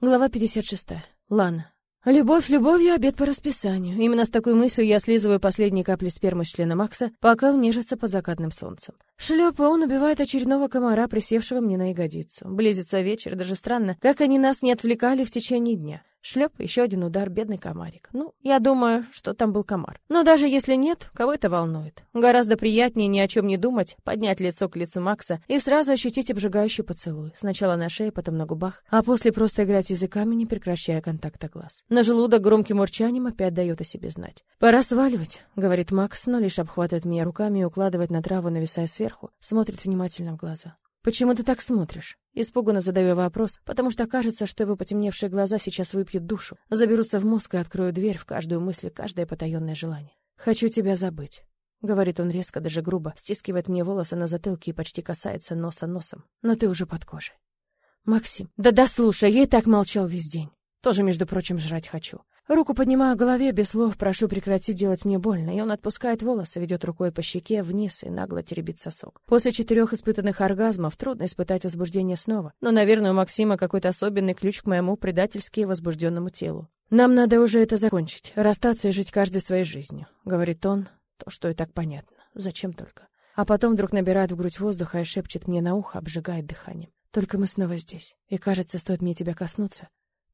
Глава 56. Лана. Любовь любовью, обед по расписанию. Именно с такой мыслью я слизываю последние капли спермы с члена Макса, пока он нежится под закатным солнцем. Шлепа, он убивает очередного комара, присевшего мне на ягодицу. Близится вечер, даже странно, как они нас не отвлекали в течение дня. Шлеп, еще один удар, бедный комарик. Ну, я думаю, что там был комар. Но даже если нет, кого это волнует? Гораздо приятнее ни о чем не думать, поднять лицо к лицу Макса и сразу ощутить обжигающий поцелуй. Сначала на шее, потом на губах, а после просто играть языками, не прекращая контакта глаз. На желудок громким урчанием опять дает о себе знать. «Пора сваливать», — говорит Макс, но лишь обхватывает меня руками и укладывает на траву, нависая сверху, смотрит внимательно в глаза. «Почему ты так смотришь?» Испуганно задаю вопрос, потому что кажется, что его потемневшие глаза сейчас выпьют душу, заберутся в мозг и откроют дверь в каждую мысль, каждое потаенное желание. «Хочу тебя забыть», — говорит он резко, даже грубо, стискивает мне волосы на затылке и почти касается носа носом. «Но ты уже под кожей». «Максим, да дослушай, я и так молчал весь день. Тоже, между прочим, жрать хочу. Руку поднимаю к голове, без слов прошу прекратить делать мне больно, и он отпускает волосы, ведет рукой по щеке вниз и нагло теребит сосок. После четырех испытанных оргазмов трудно испытать возбуждение снова, но, наверное, у Максима какой-то особенный ключ к моему предательски возбужденному телу. «Нам надо уже это закончить, расстаться и жить каждой своей жизнью», — говорит он, то, что и так понятно. Зачем только? А потом вдруг набирает в грудь воздуха и шепчет мне на ухо, обжигает дыханием. «Только мы снова здесь, и кажется, стоит мне тебя коснуться,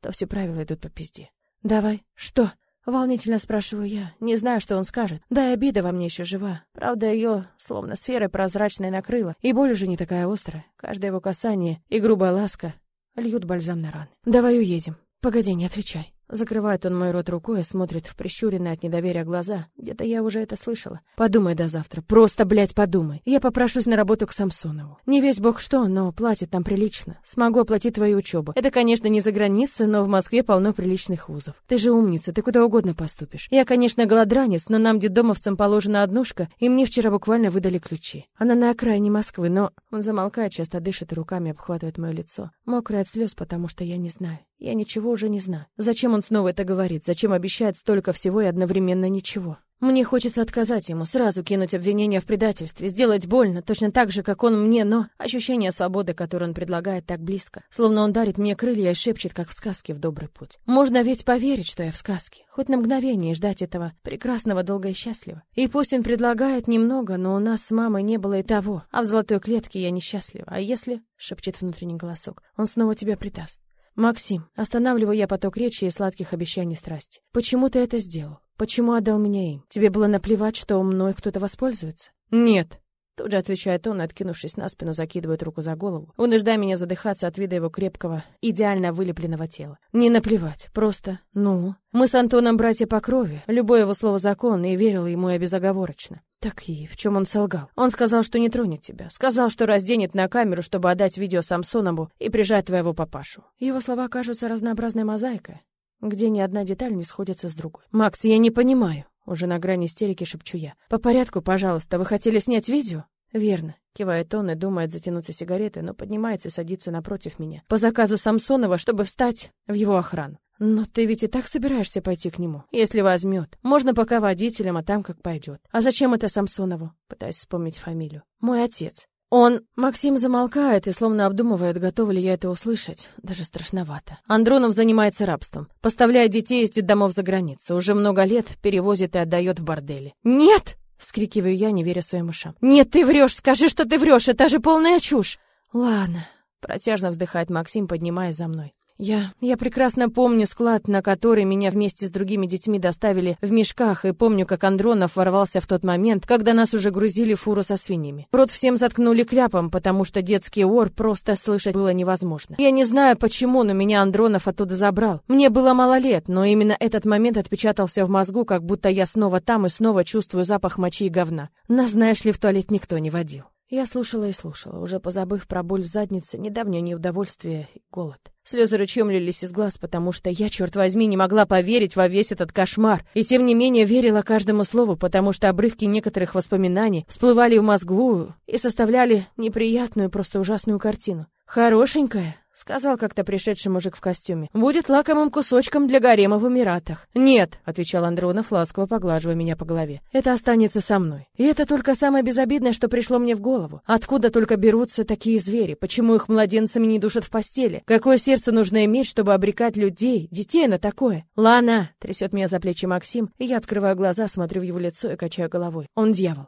то все правила идут по пизде». «Давай. Что?» Волнительно спрашиваю я. Не знаю, что он скажет. Да и обида во мне еще жива. Правда, ее словно сферой прозрачной накрыла. И боль уже не такая острая. Каждое его касание и грубая ласка льют бальзам на раны. «Давай уедем. Погоди, не отвечай». Закрывает он мой рот рукой и смотрит в прищуренные от недоверия глаза. Где-то я уже это слышала. Подумай до завтра. Просто, блядь, подумай. Я попрошусь на работу к Самсонову. Не весь бог что, но платит там прилично. Смогу оплатить твою учебу. Это, конечно, не за границей, но в Москве полно приличных вузов. Ты же умница, ты куда угодно поступишь. Я, конечно, голодранец, но нам, детдомовцам, положена однушка, и мне вчера буквально выдали ключи. Она на окраине Москвы, но... Он замолкает, часто дышит и руками обхватывает мое лицо. Мокрое от слез, потому что я не знаю. Я ничего уже не знаю. Зачем он снова это говорит? Зачем обещает столько всего и одновременно ничего? Мне хочется отказать ему, сразу кинуть обвинение в предательстве, сделать больно, точно так же, как он мне, но ощущение свободы, которое он предлагает, так близко, словно он дарит мне крылья и шепчет, как в сказке, в добрый путь. Можно ведь поверить, что я в сказке, хоть на мгновение ждать этого прекрасного, долго и счастливо. И пусть он предлагает немного, но у нас с мамой не было и того, а в золотой клетке я несчастлива. А если, — шепчет внутренний голосок, — он снова тебя предаст? «Максим, останавливаю я поток речи и сладких обещаний страсти. Почему ты это сделал? Почему отдал меня им? Тебе было наплевать, что мной кто-то воспользуется?» «Нет», Тут же отвечает он, откинувшись на спину, закидывает руку за голову, вынуждая меня задыхаться от вида его крепкого, идеально вылепленного тела. Не наплевать, просто, ну... Мы с Антоном братья по крови, любое его слово закон, и верила ему я безоговорочно. Так и в чем он солгал? Он сказал, что не тронет тебя. Сказал, что разденет на камеру, чтобы отдать видео Самсонову и прижать твоего папашу. Его слова кажутся разнообразной мозаикой, где ни одна деталь не сходится с другой. «Макс, я не понимаю». Уже на грани истерики шепчу я. «По порядку, пожалуйста. Вы хотели снять видео?» «Верно», — кивает он и думает затянуться сигаретой, но поднимается и садится напротив меня. По заказу Самсонова, чтобы встать в его охрану. «Но ты ведь и так собираешься пойти к нему, если возьмет. Можно пока водителем, а там как пойдет. А зачем это Самсонову?» Пытаюсь вспомнить фамилию. «Мой отец. Он... Максим замолкает и словно обдумывает, готова ли я это услышать. Даже страшновато. Андронов занимается рабством. Поставляет детей из детдомов за границу. Уже много лет перевозит и отдает в бордели. «Нет!» — вскрикиваю я, не веря своим ушам. «Нет, ты врешь! Скажи, что ты врешь! Это же полная чушь!» «Ладно», — протяжно вздыхает Максим, поднимаясь за мной. Я... я прекрасно помню склад, на который меня вместе с другими детьми доставили в мешках, и помню, как Андронов ворвался в тот момент, когда нас уже грузили в фуру со свиньями. Рот всем заткнули кляпом, потому что детский ор просто слышать было невозможно. Я не знаю почему, но меня Андронов оттуда забрал. Мне было мало лет, но именно этот момент отпечатался в мозгу, как будто я снова там и снова чувствую запах мочи и говна. Нас, знаешь ли, в туалет никто не водил. Я слушала и слушала, уже позабыв про боль в заднице, недавнее неудовольствие и голод. Слезы ручьем лились из глаз, потому что я, черт возьми, не могла поверить во весь этот кошмар. И тем не менее верила каждому слову, потому что обрывки некоторых воспоминаний всплывали в мозгу и составляли неприятную, просто ужасную картину. «Хорошенькая», сказал как-то пришедший мужик в костюме. Будет лакомым кусочком для гарема в Эмиратах. Нет, отвечал Андронов, ласково поглаживая меня по голове. Это останется со мной. И это только самое безобидное, что пришло мне в голову. Откуда только берутся такие звери? Почему их младенцами не душат в постели? Какое сердце нужно иметь, чтобы обрекать людей, детей на такое? Лана, трясет меня за плечи Максим, и я открываю глаза, смотрю в его лицо и качаю головой. Он дьявол.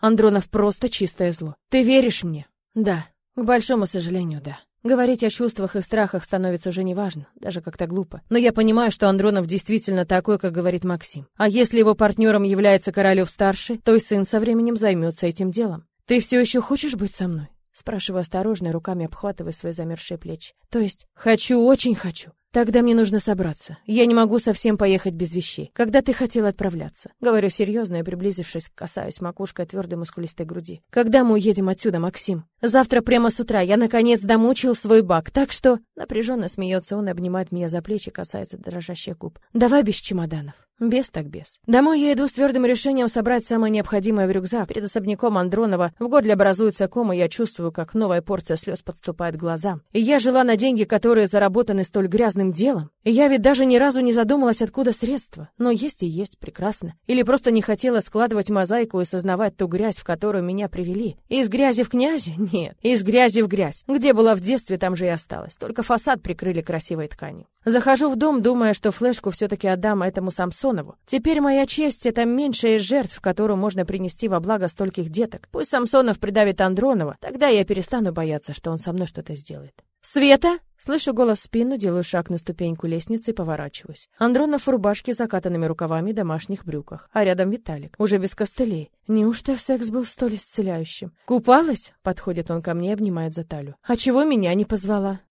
Андронов просто чистое зло. Ты веришь мне? Да. К большому сожалению, да. Говорить о чувствах и страхах становится уже неважно, даже как-то глупо. Но я понимаю, что Андронов действительно такой, как говорит Максим. А если его партнером является Королев-старший, то и сын со временем займется этим делом. Ты все еще хочешь быть со мной? Спрашиваю осторожно, руками обхватывая свои замерзшие плечи. То есть, хочу, очень хочу. Тогда мне нужно собраться. Я не могу совсем поехать без вещей. Когда ты хотел отправляться? Говорю серьезно и, приблизившись, касаюсь макушкой твердой мускулистой груди. Когда мы уедем отсюда, Максим? Завтра прямо с утра я, наконец, домучил свой бак, так что... Напряженно смеется он и обнимает меня за плечи, касается дрожащих губ. Давай без чемоданов. Без так без. Домой я иду с твердым решением собрать самое необходимое в рюкзак. Перед особняком Андронова в горле образуется ком, и я чувствую, как новая порция слез подступает к глазам. И я жила на деньги, которые заработаны столь грязным делом. И я ведь даже ни разу не задумалась, откуда средства. Но есть и есть, прекрасно. Или просто не хотела складывать мозаику и сознавать ту грязь, в которую меня привели. Из грязи в князи? Нет. Из грязи в грязь. Где была в детстве, там же и осталась. Только фасад прикрыли красивой тканью. Захожу в дом, думая, что флешку все-таки отдам этому Самсонову. Теперь моя честь — это меньшая из жертв, которую можно принести во благо стольких деток. Пусть Самсонов придавит Андронова, тогда я перестану бояться, что он со мной что-то сделает. «Света!» Слышу голос в спину, делаю шаг на ступеньку лестницы и поворачиваюсь. Андронов в рубашке с закатанными рукавами и домашних брюках, а рядом Виталик, уже без костылей. Неужто секс был столь исцеляющим? «Купалась?» — подходит он ко мне обнимает за талию. «А чего меня не позвала?»